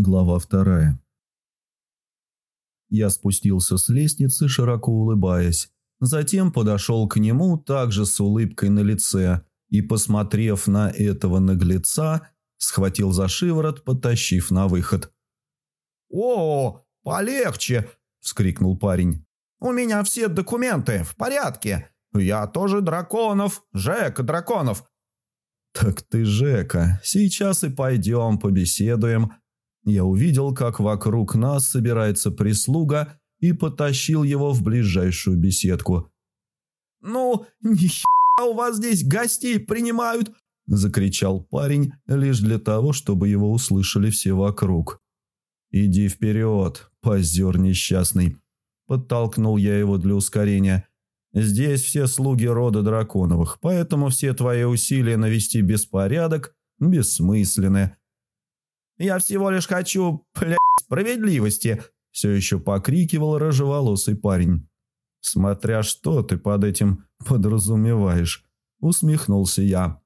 Глава вторая. Я спустился с лестницы, широко улыбаясь. Затем подошел к нему также с улыбкой на лице и, посмотрев на этого наглеца, схватил за шиворот, потащив на выход. «О, полегче!» – вскрикнул парень. «У меня все документы в порядке. Я тоже Драконов, Жека Драконов». «Так ты Жека. Сейчас и пойдем побеседуем», я увидел, как вокруг нас собирается прислуга и потащил его в ближайшую беседку. «Ну, нихера у вас здесь гостей принимают!» – закричал парень лишь для того, чтобы его услышали все вокруг. «Иди вперед, позер несчастный!» – подтолкнул я его для ускорения. «Здесь все слуги рода драконовых, поэтому все твои усилия навести беспорядок бессмысленны». Я всего лишь хочу, блядь, справедливости!» Все еще покрикивал рыжеволосый парень. «Смотря что ты под этим подразумеваешь», – усмехнулся я.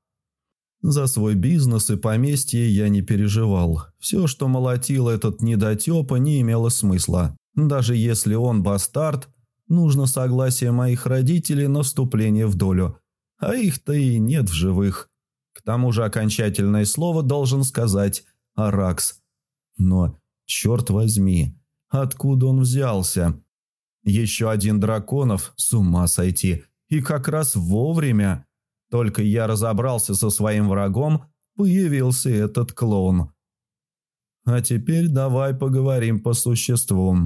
За свой бизнес и поместье я не переживал. Все, что молотил этот недотепа, не имело смысла. Даже если он бастард, нужно согласие моих родителей на вступление в долю. А их-то и нет в живых. К тому же окончательное слово должен сказать Аракс. Но, черт возьми, откуда он взялся? Еще один драконов, с ума сойти. И как раз вовремя. Только я разобрался со своим врагом, появился этот клоун. А теперь давай поговорим по существу,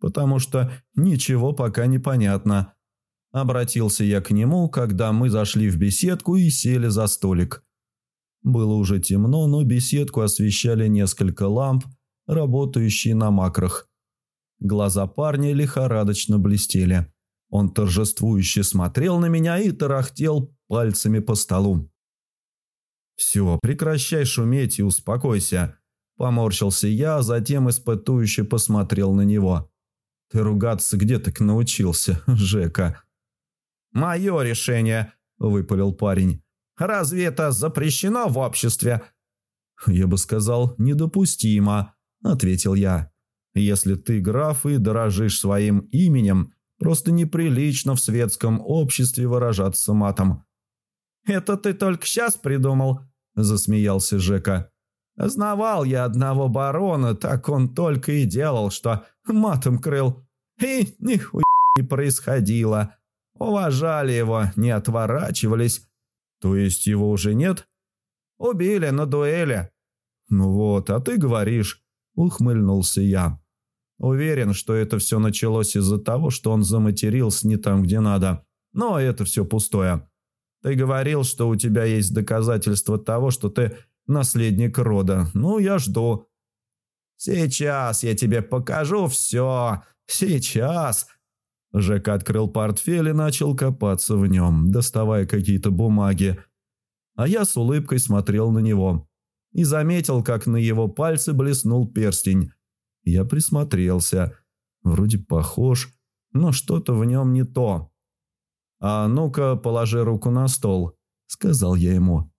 потому что ничего пока не понятно. Обратился я к нему, когда мы зашли в беседку и сели за столик. Было уже темно, но беседку освещали несколько ламп, работающие на макрах. Глаза парня лихорадочно блестели. Он торжествующе смотрел на меня и тарахтел пальцами по столу. «Все, прекращай шуметь и успокойся», – поморщился я, а затем испытующе посмотрел на него. «Ты ругаться где так научился, Жека?» «Мое решение», – выпалил парень. Разве это запрещено в обществе?» «Я бы сказал, недопустимо», – ответил я. «Если ты граф и дорожишь своим именем, просто неприлично в светском обществе выражаться матом». «Это ты только сейчас придумал?» – засмеялся Жека. «Знавал я одного барона, так он только и делал, что матом крыл. И нихуя не происходило. Уважали его, не отворачивались, то есть его уже нет? Убили на дуэли. Ну вот, а ты говоришь, ухмыльнулся я. Уверен, что это все началось из-за того, что он заматерился не там, где надо. Но это все пустое. Ты говорил, что у тебя есть доказательства того, что ты наследник рода. Ну, я жду. Сейчас я тебе покажу все. Сейчас. Жека открыл портфель и начал копаться в нем, доставая какие-то бумаги. А я с улыбкой смотрел на него и заметил, как на его пальце блеснул перстень. Я присмотрелся. Вроде похож, но что-то в нем не то. «А ну-ка, положи руку на стол», — сказал я ему.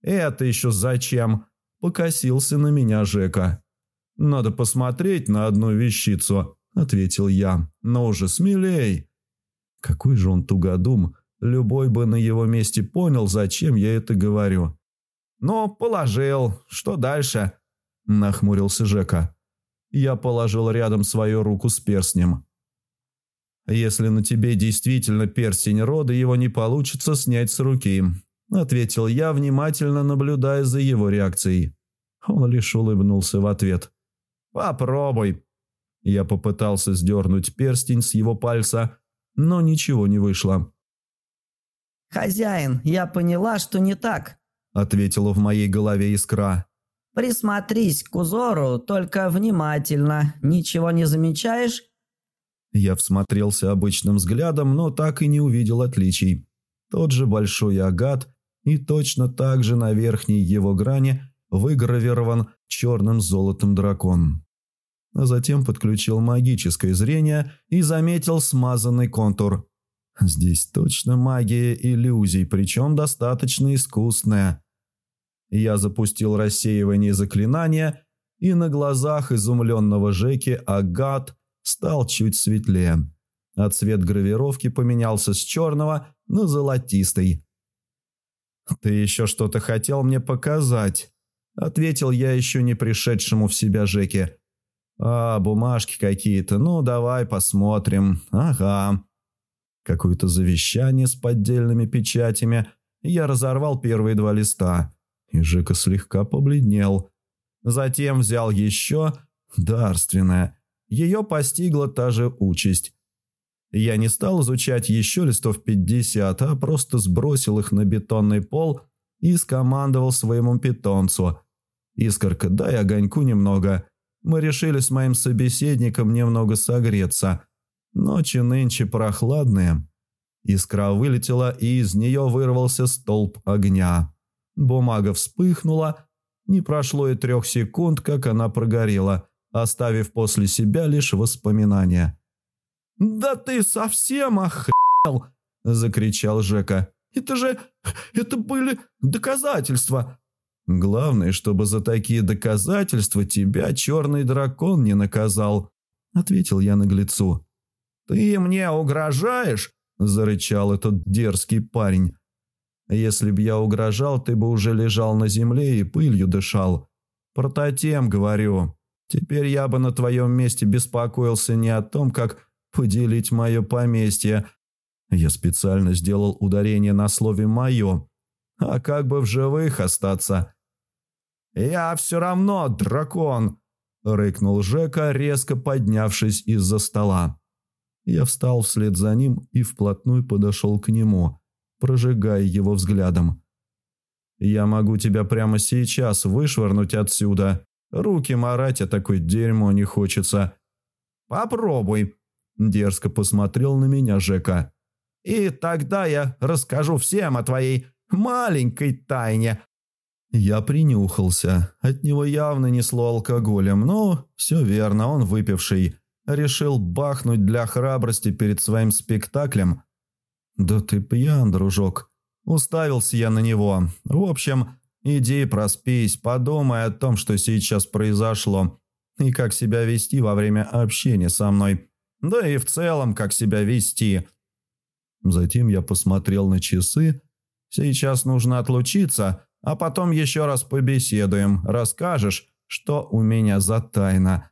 «Это еще зачем?» — покосился на меня Жека. «Надо посмотреть на одну вещицу». – ответил я. «Но уже смелей!» Какой же он тугодум! Любой бы на его месте понял, зачем я это говорю. «Но положил. Что дальше?» – нахмурился Жека. Я положил рядом свою руку с перстнем. «Если на тебе действительно перстень рода, его не получится снять с руки», – ответил я, внимательно наблюдая за его реакцией. Он лишь улыбнулся в ответ. «Попробуй», я попытался сдернуть перстень с его пальца, но ничего не вышло. «Хозяин, я поняла, что не так», – ответила в моей голове искра. «Присмотрись к узору, только внимательно. Ничего не замечаешь?» Я всмотрелся обычным взглядом, но так и не увидел отличий. Тот же большой агат, и точно так же на верхней его грани выгравирован черным золотом дракон затем подключил магическое зрение и заметил смазанный контур. Здесь точно магия иллюзий, причем достаточно искусная. Я запустил рассеивание заклинания и на глазах изумленного Жеки агат стал чуть светлее, а цвет гравировки поменялся с черного на золотистый. «Ты еще что-то хотел мне показать?» – ответил я еще не пришедшему в себя Жеке. «А, бумажки какие-то, ну давай посмотрим. Ага». Какое-то завещание с поддельными печатями. Я разорвал первые два листа, и Жека слегка побледнел. Затем взял еще дарственное. Ее постигла та же участь. Я не стал изучать еще листов пятьдесят, а просто сбросил их на бетонный пол и скомандовал своему питомцу. «Искорка, дай огоньку немного». Мы решили с моим собеседником немного согреться. Ночи нынче прохладные. Искра вылетела, и из нее вырвался столб огня. Бумага вспыхнула. Не прошло и трех секунд, как она прогорела, оставив после себя лишь воспоминания. «Да ты совсем охренел!» – закричал Жека. «Это же... это были доказательства!» «Главное, чтобы за такие доказательства тебя черный дракон не наказал», – ответил я наглецу. «Ты мне угрожаешь?» – зарычал этот дерзкий парень. «Если б я угрожал, ты бы уже лежал на земле и пылью дышал. Прототем, говорю. Теперь я бы на твоем месте беспокоился не о том, как поделить мое поместье. Я специально сделал ударение на слове «моё», а как бы в живых остаться? «Я все равно дракон!» – рыкнул Жека, резко поднявшись из-за стола. Я встал вслед за ним и вплотную подошел к нему, прожигая его взглядом. «Я могу тебя прямо сейчас вышвырнуть отсюда. Руки марать, а такое дерьмо не хочется». «Попробуй», – дерзко посмотрел на меня Жека. «И тогда я расскажу всем о твоей маленькой тайне». Я принюхался. От него явно несло алкоголем, но все верно, он выпивший. Решил бахнуть для храбрости перед своим спектаклем. «Да ты пьян, дружок». Уставился я на него. В общем, иди проспись, подумай о том, что сейчас произошло, и как себя вести во время общения со мной. Да и в целом, как себя вести. Затем я посмотрел на часы Сейчас нужно отлучиться, а потом еще раз побеседуем. Расскажешь, что у меня за тайна.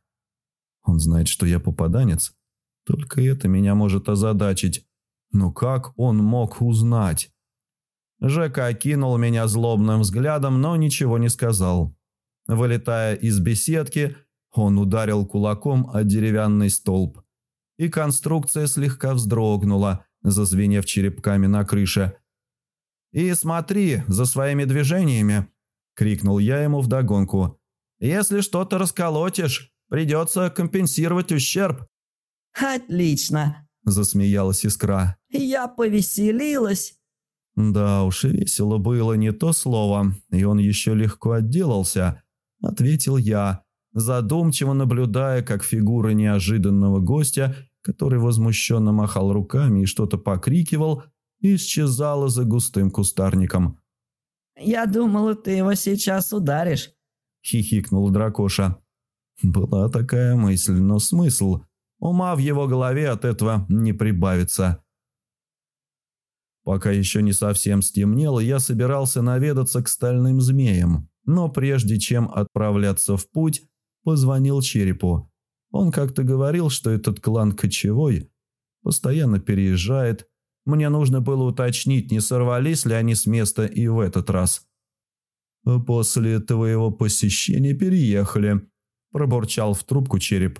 Он знает, что я попаданец. Только это меня может озадачить. Но как он мог узнать? Жека окинул меня злобным взглядом, но ничего не сказал. Вылетая из беседки, он ударил кулаком о деревянный столб. И конструкция слегка вздрогнула, зазвенев черепками на крыше. «И смотри за своими движениями!» – крикнул я ему вдогонку. «Если что-то расколотишь, придется компенсировать ущерб». «Отлично!» – засмеялась искра. «Я повеселилась!» «Да уж, весело было не то слово, и он еще легко отделался», – ответил я, задумчиво наблюдая, как фигура неожиданного гостя, который возмущенно махал руками и что-то покрикивал, исчезала за густым кустарником. «Я думала, ты его сейчас ударишь», – хихикнул дракоша. Была такая мысль, но смысл. Ума в его голове от этого не прибавится. Пока еще не совсем стемнело, я собирался наведаться к стальным змеям, но прежде чем отправляться в путь, позвонил Черепу. Он как-то говорил, что этот клан кочевой постоянно переезжает, мне нужно было уточнить, не сорвались ли они с места и в этот раз. «После твоего посещения переехали», – пробурчал в трубку череп.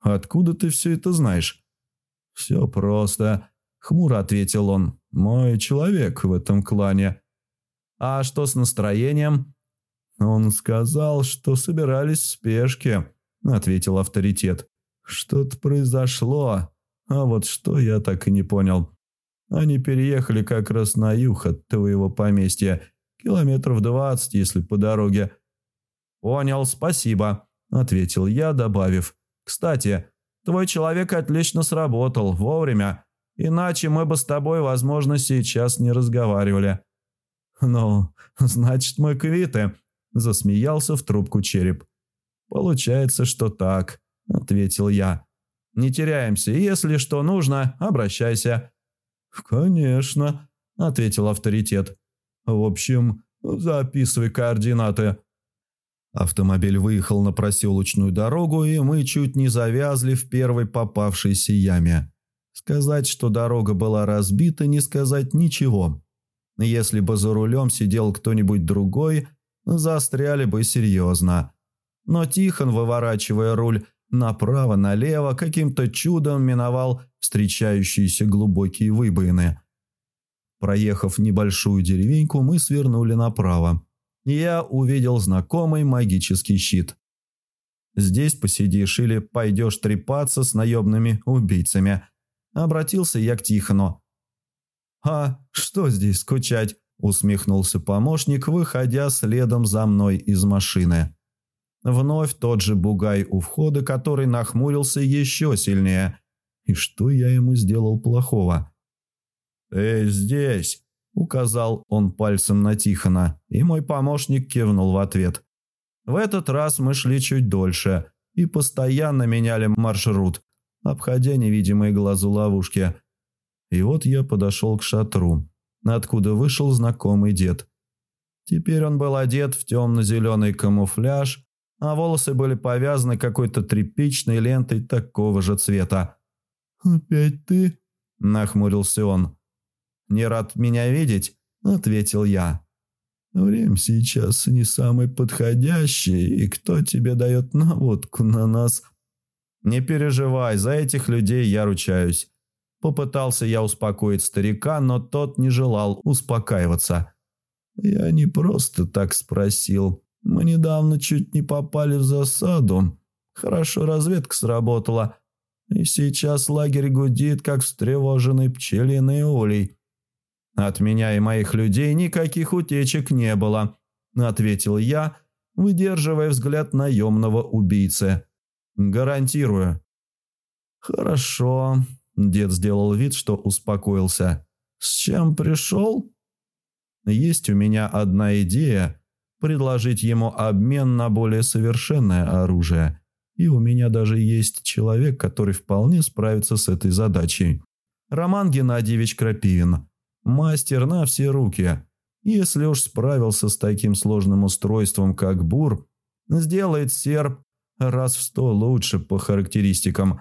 «Откуда ты все это знаешь?» «Все просто», – хмуро ответил он. «Мой человек в этом клане». «А что с настроением?» «Он сказал, что собирались в спешке», – ответил авторитет. «Что-то произошло, а вот что я так и не понял». Они переехали как раз на юг от твоего поместья, километров двадцать, если по дороге». «Понял, спасибо», – ответил я, добавив. «Кстати, твой человек отлично сработал, вовремя, иначе мы бы с тобой, возможно, сейчас не разговаривали». «Ну, значит, мы квиты», – засмеялся в трубку череп. «Получается, что так», – ответил я. «Не теряемся, если что нужно, обращайся». «Конечно», – ответил авторитет. «В общем, записывай координаты». Автомобиль выехал на проселочную дорогу, и мы чуть не завязли в первой попавшейся яме. Сказать, что дорога была разбита, не сказать ничего. Если бы за рулем сидел кто-нибудь другой, застряли бы серьезно. Но Тихон, выворачивая руль направо-налево, каким-то чудом миновал встречающиеся глубокие выбоины. Проехав небольшую деревеньку, мы свернули направо. Я увидел знакомый магический щит. «Здесь посидишь или пойдешь трепаться с наемными убийцами», Обратился я к Тихону. «А что здесь скучать?» – усмехнулся помощник, выходя следом за мной из машины. Вновь тот же бугай у входа, который нахмурился еще сильнее. И что я ему сделал плохого? «Эй, здесь!» – указал он пальцем на Тихона, и мой помощник кивнул в ответ. В этот раз мы шли чуть дольше и постоянно меняли маршрут, обходя невидимые глазу ловушки. И вот я подошел к шатру, откуда вышел знакомый дед. Теперь он был одет в темно-зеленый камуфляж, а волосы были повязаны какой-то тряпичной лентой такого же цвета. «Опять ты?» – нахмурился он. «Не рад меня видеть?» – ответил я. «Время сейчас не самое подходящее, и кто тебе дает наводку на нас?» «Не переживай, за этих людей я ручаюсь». Попытался я успокоить старика, но тот не желал успокаиваться. «Я не просто так спросил. Мы недавно чуть не попали в засаду. Хорошо разведка сработала. И сейчас лагерь гудит, как встревоженный пчелиный улей. От меня и моих людей никаких утечек не было», – ответил я, выдерживая взгляд наемного убийцы. Гарантирую». «Хорошо», – дед сделал вид, что успокоился. «С чем пришел?» «Есть у меня одна идея – предложить ему обмен на более совершенное оружие. И у меня даже есть человек, который вполне справится с этой задачей. Роман Геннадьевич Крапивин. Мастер на все руки. Если уж справился с таким сложным устройством, как бур, сделает серп раз в сто лучше по характеристикам.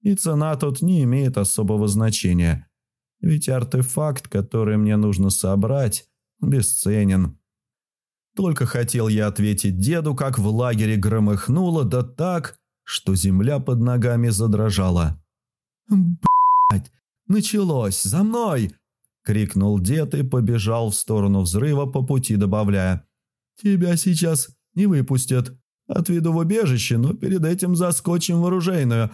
И цена тут не имеет особого значения. Ведь артефакт, который мне нужно собрать, бесценен. Только хотел я ответить деду, как в лагере громыхнуло, да так, что земля под ногами задрожала. «Блядь, началось, за мной!» — крикнул дед и побежал в сторону взрыва по пути, добавляя. «Тебя сейчас не выпустят». Отведу в убежище, но перед этим заскочим в оружейную.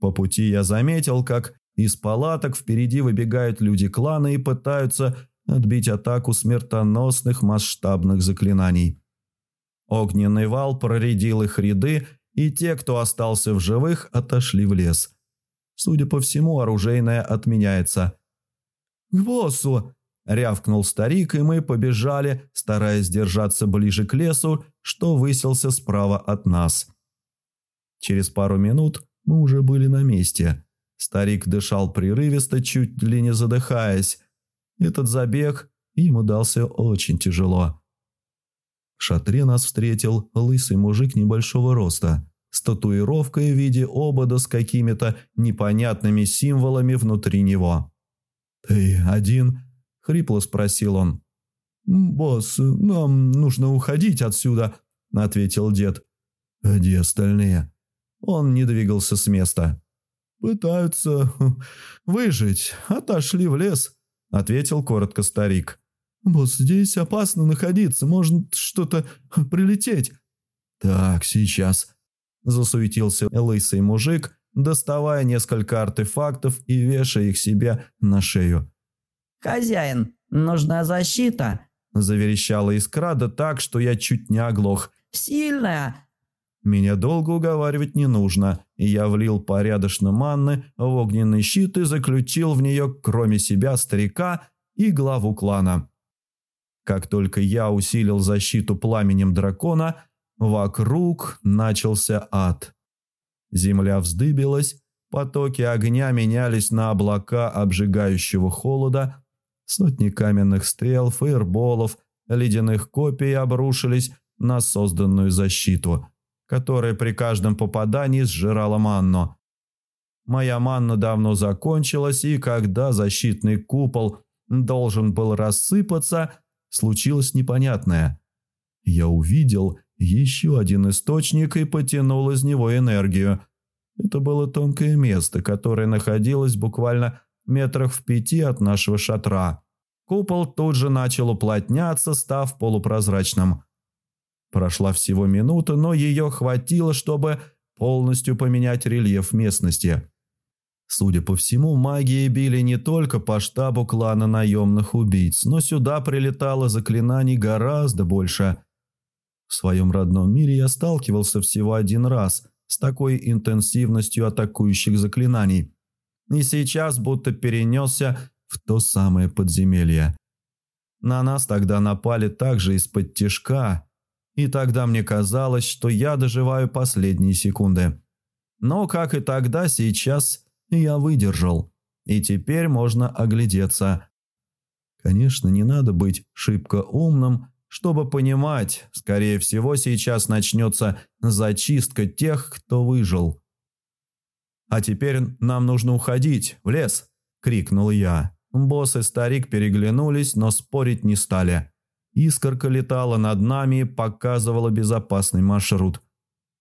По пути я заметил, как из палаток впереди выбегают люди клана и пытаются отбить атаку смертоносных масштабных заклинаний. Огненный вал проредил их ряды, и те, кто остался в живых, отошли в лес. Судя по всему, оружейная отменяется. «К боссу!» Рявкнул старик, и мы побежали, стараясь держаться ближе к лесу, что высился справа от нас. Через пару минут мы уже были на месте. Старик дышал прерывисто, чуть ли не задыхаясь. Этот забег ему дался очень тяжело. В шатре нас встретил лысый мужик небольшого роста, с татуировкой в виде обода с какими-то непонятными символами внутри него. «Ты один?» – хрипло спросил он. «Босс, нам нужно уходить отсюда», – ответил дед. «Где остальные?» Он не двигался с места. «Пытаются выжить, отошли в лес», – ответил коротко старик. «Босс, здесь опасно находиться, может что-то прилететь». «Так, сейчас», – засуетился лысый мужик, доставая несколько артефактов и вешая их себе на шею. «Хозяин, нужна защита!» Заверещала искра, да так, что я чуть не оглох. «Сильная!» Меня долго уговаривать не нужно, я влил порядочно манны в огненный щит и заключил в нее, кроме себя, старика и главу клана. Как только я усилил защиту пламенем дракона, вокруг начался ад. Земля вздыбилась, потоки огня менялись на облака обжигающего холода, сотни каменных стрел, фейерболов, ледяных копий обрушились на созданную защиту, которая при каждом попадании сжирала манну. Моя манна давно закончилась, и когда защитный купол должен был рассыпаться, случилось непонятное. Я увидел еще один источник и потянул из него энергию. Это было тонкое место, которое находилось буквально метрах в пяти от нашего шатра. Купол тут же начал уплотняться, став полупрозрачным. Прошла всего минута, но ее хватило, чтобы полностью поменять рельеф местности. Судя по всему, магии били не только по штабу клана наемных убийц, но сюда прилетало заклинаний гораздо больше. В своем родном мире я сталкивался всего один раз с такой интенсивностью атакующих заклинаний. И сейчас будто перенесся в то самое подземелье. На нас тогда напали также из-под тишка, и тогда мне казалось, что я доживаю последние секунды. Но, как и тогда, сейчас я выдержал, и теперь можно оглядеться. Конечно, не надо быть шибко умным, чтобы понимать, скорее всего, сейчас начнется зачистка тех, кто выжил. «А теперь нам нужно уходить, в лес!» – крикнул я. Босс и старик переглянулись, но спорить не стали. Искорка летала над нами и показывала безопасный маршрут –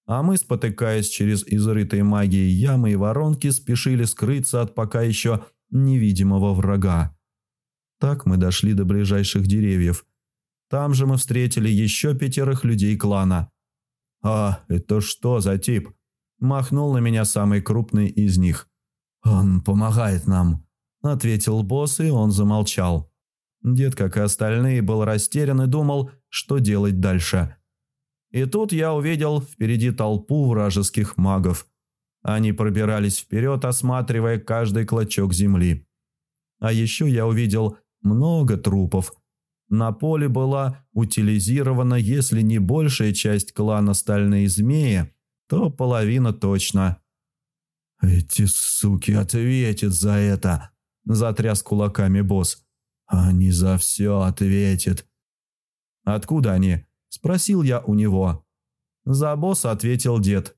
а мы, спотыкаясь через изрытые магией ямы и воронки, спешили скрыться от пока еще невидимого врага. Так мы дошли до ближайших деревьев. Там же мы встретили еще пятерых людей клана. «А, это что за тип?» Махнул на меня самый крупный из них. «Он помогает нам», – ответил босс, и он замолчал. Дед, как и остальные, был растерян и думал, что делать дальше – и тут я увидел впереди толпу вражеских магов. Они пробирались вперед, осматривая каждый клочок земли. А еще я увидел много трупов. На поле была утилизирована, если не большая часть клана Стальные Змеи, то половина точно. «Эти суки ответят за это!» – затряс кулаками босс. «Они за все ответят». «Откуда они?» Спросил я у него. За босса ответил дед.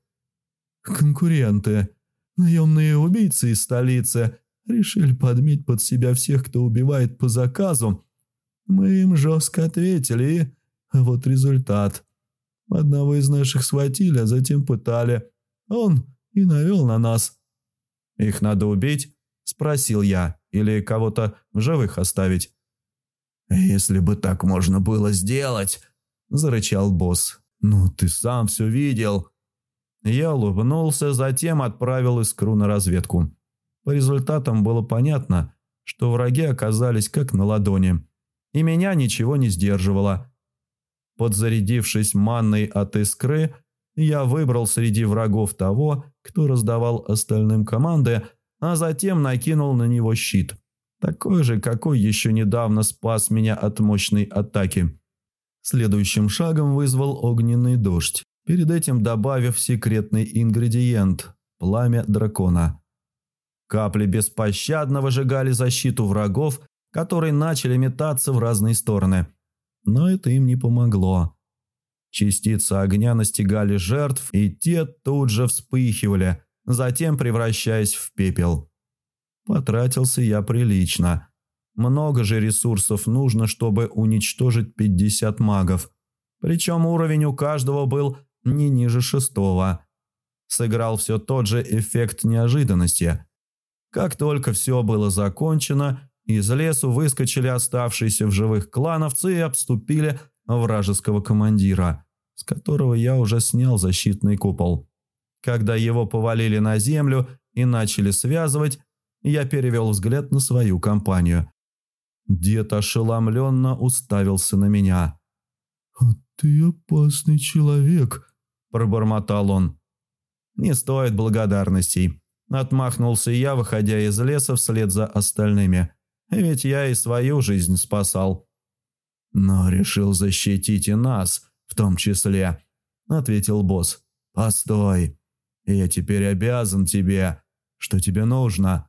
«Конкуренты, наемные убийцы из столицы, решили подметь под себя всех, кто убивает по заказу. Мы им жестко ответили, и вот результат. Одного из наших схватили, а затем пытали. Он и навел на нас. «Их надо убить?» – спросил я. «Или кого-то в живых оставить?» «Если бы так можно было сделать, – зарычал босс. «Ну, ты сам все видел». Я улыбнулся, затем отправил искру на разведку. По результатам было понятно, что враги оказались как на ладони, и меня ничего не сдерживало. Подзарядившись манной от искры, я выбрал среди врагов того, кто раздавал остальным команды, а затем накинул на него щит. Такой же, какой еще недавно спас меня от мощной атаки. Следующим шагом вызвал огненный дождь, перед этим добавив секретный ингредиент – пламя дракона. Капли беспощадно выжигали защиту врагов, которые начали метаться в разные стороны. Но это им не помогло. Частицы огня настигали жертв, и те тут же вспыхивали, затем превращаясь в пепел. Потратился я прилично – много же ресурсов нужно, чтобы уничтожить 50 магов. Причем уровень у каждого был не ниже шестого. Сыграл все тот же эффект неожиданности. Как только все было закончено, из лесу выскочили оставшиеся в живых клановцы и обступили вражеского командира, с которого я уже снял защитный купол. Когда его повалили на землю и начали связывать, я перевел взгляд на свою компанию. Дед ошеломленно уставился на меня. «А ты опасный человек», – пробормотал он. «Не стоит благодарностей», – отмахнулся я, выходя из леса вслед за остальными. «Ведь я и свою жизнь спасал». «Но решил защитить и нас, в том числе», – ответил босс. «Постой, я теперь обязан тебе. Что тебе нужно?»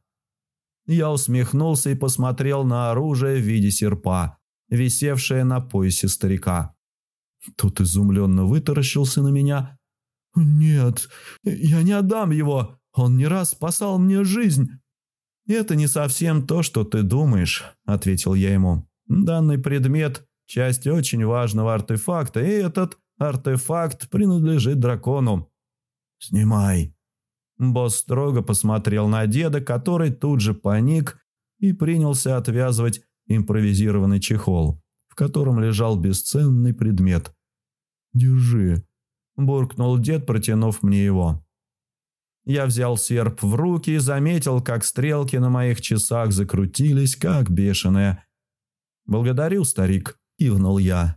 Я усмехнулся и посмотрел на оружие в виде серпа, висевшее на поясе старика. Тот изумленно вытаращился на меня. «Нет, я не отдам его. Он не раз спасал мне жизнь». «Это не совсем то, что ты думаешь», – ответил я ему. «Данный предмет – часть очень важного артефакта, и этот артефакт принадлежит дракону». «Снимай». Босс строго посмотрел на деда, который тут же паник и принялся отвязывать импровизированный чехол, в котором лежал бесценный предмет. «Держи», – буркнул дед, протянув мне его. Я взял серп в руки и заметил, как стрелки на моих часах закрутились, как бешеные. «Благодарю, старик», – кивнул я.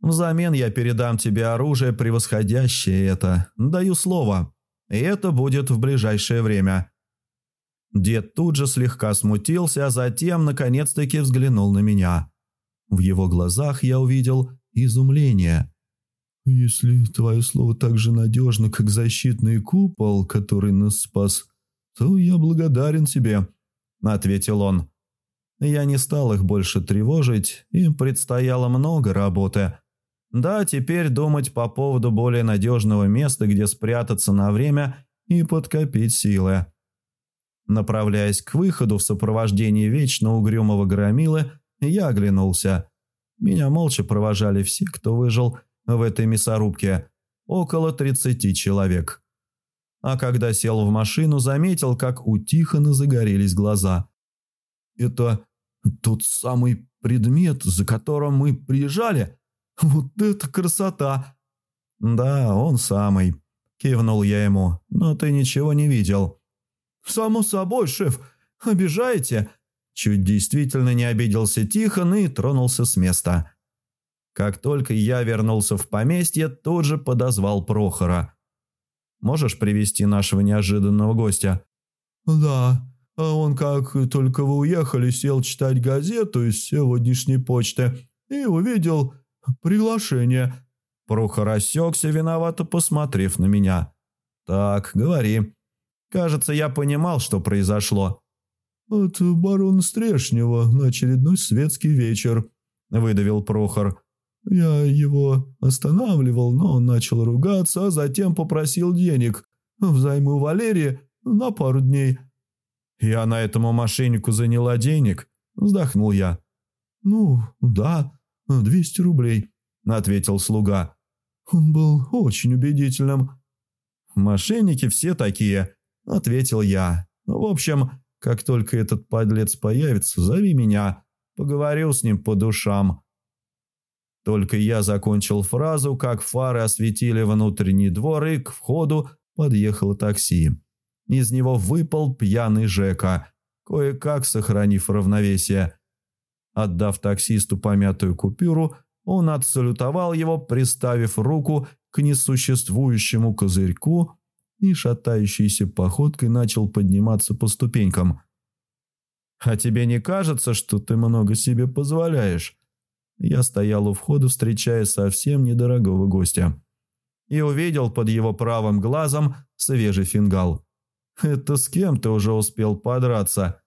«Взамен я передам тебе оружие, превосходящее это. Даю слово. И это будет в ближайшее время». Дед тут же слегка смутился, а затем наконец-таки взглянул на меня. В его глазах я увидел изумление. «Если твое слово так же надежно, как защитный купол, который нас спас, то я благодарен тебе», — ответил он. Я не стал их больше тревожить, им предстояло много работы. Да, теперь думать по поводу более надежного места, где спрятаться на время и подкопить силы. Направляясь к выходу в сопровождении вечно угрюмого громилы, я оглянулся. Меня молча провожали все, кто выжил – в этой мясорубке около 30 человек. А когда сел в машину, заметил, как у Тихона загорелись глаза. «Это тот самый предмет, за которым мы приезжали? Вот это красота!» «Да, он самый», – кивнул я ему, – «но ты ничего не видел». «Само собой, шеф, обижаете?» Чуть действительно не обиделся Тихон и тронулся с места. Как только я вернулся в поместье, тут же подозвал Прохора. «Можешь привести нашего неожиданного гостя?» «Да, а он как только вы уехали, сел читать газету из сегодняшней почты и увидел приглашение». Прохор осекся, виновато посмотрев на меня. «Так, говори. Кажется, я понимал, что произошло». «От барона Стрешнева на очередной светский вечер», – выдавил Прохор. Я его останавливал, но он начал ругаться, а затем попросил денег взаймы Валерии на пару дней. «Я на этому мошеннику заняла денег», – вздохнул я. «Ну, да, 200 рублей», – ответил слуга. Он был очень убедительным. «Мошенники все такие», – ответил я. «В общем, как только этот подлец появится, зови меня. Поговорю с ним по душам». Только я закончил фразу, как фары осветили внутренний двор, и к входу подъехало такси. Из него выпал пьяный Жека, кое-как сохранив равновесие. Отдав таксисту помятую купюру, он отсалютовал его, приставив руку к несуществующему козырьку и шатающейся походкой начал подниматься по ступенькам. «А тебе не кажется, что ты много себе позволяешь?» Я стоял у входа, встречая совсем недорогого гостя. И увидел под его правым глазом свежий фингал. «Это с кем ты уже успел подраться?»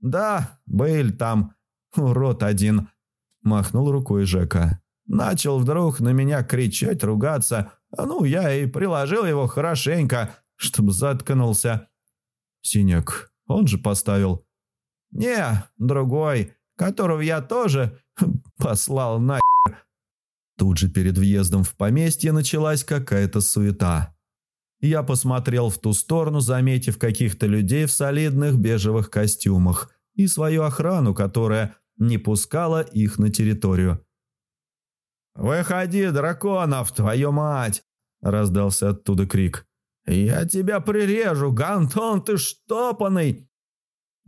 «Да, Бейль там, урод один», – махнул рукой Жека. Начал вдруг на меня кричать, ругаться. Ну, я и приложил его хорошенько, чтобы заткнулся. Синяк, он же поставил. «Не, другой, которого я тоже Послал на Тут же перед въездом в поместье началась какая-то суета. Я посмотрел в ту сторону, заметив каких-то людей в солидных бежевых костюмах и свою охрану, которая не пускала их на территорию. «Выходи, драконов, твою мать!» – раздался оттуда крик. «Я тебя прирежу, Гантон, ты штопанный!»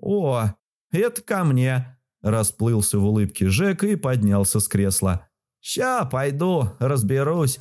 «О, это ко мне!» Расплылся в улыбке Жека и поднялся с кресла. «Ща, пойду, разберусь».